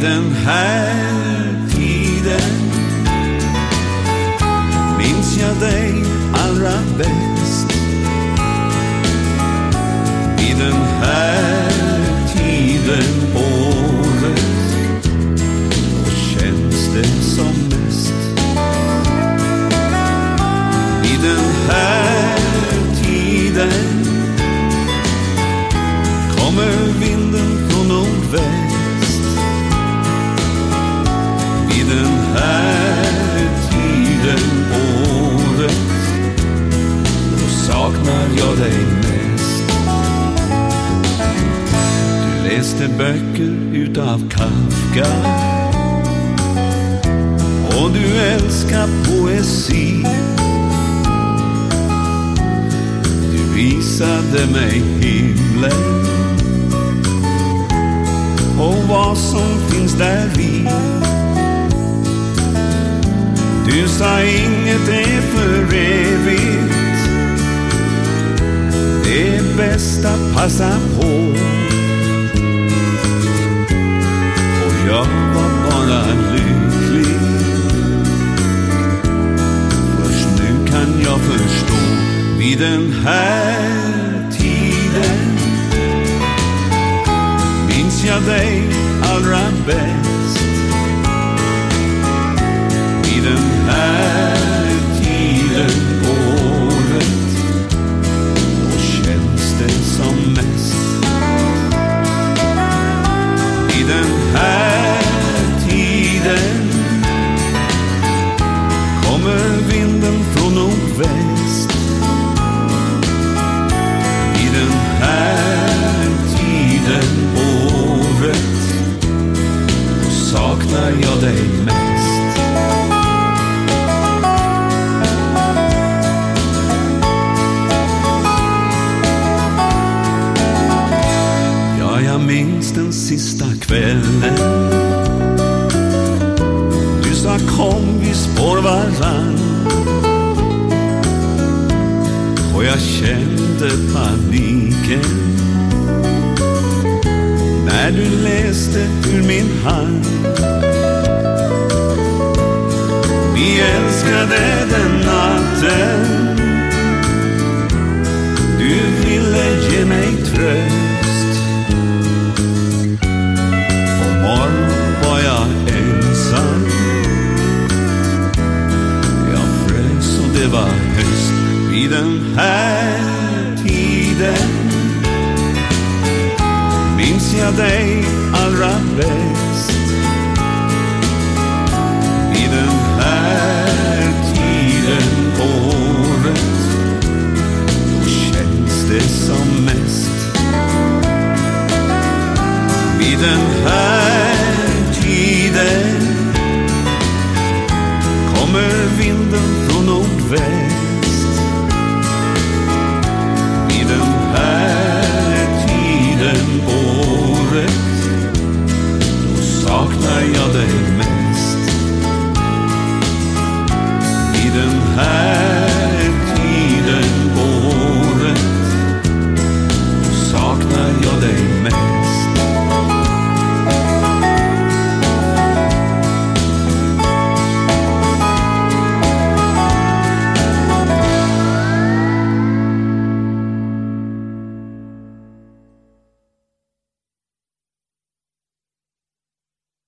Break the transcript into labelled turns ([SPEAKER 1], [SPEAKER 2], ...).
[SPEAKER 1] vid den här tiden minns jag dig allra bäst. I den här tiden på året då känns det som mest. Vid den här läste böcker utav Kafka och du älskar poesi. Du visade mig himlen och vad som finns där i. Du sa inget är för evigt. Det är bäst att passa på. Var lycklig. Först nu kan jag förstå vid den här tiden minns jag dig allra bäst. Minns den sista kvällen Du sa kom vi spår varann Och jag kände paniken när du läste ur min hand. Vi älskade den natten. Du ville ge mig tröst. Var höst vid den här tiden minns jag dig allra bäst. Vid den här tiden på året då känns det som mest. Vid den här tiden kommer vinden vem.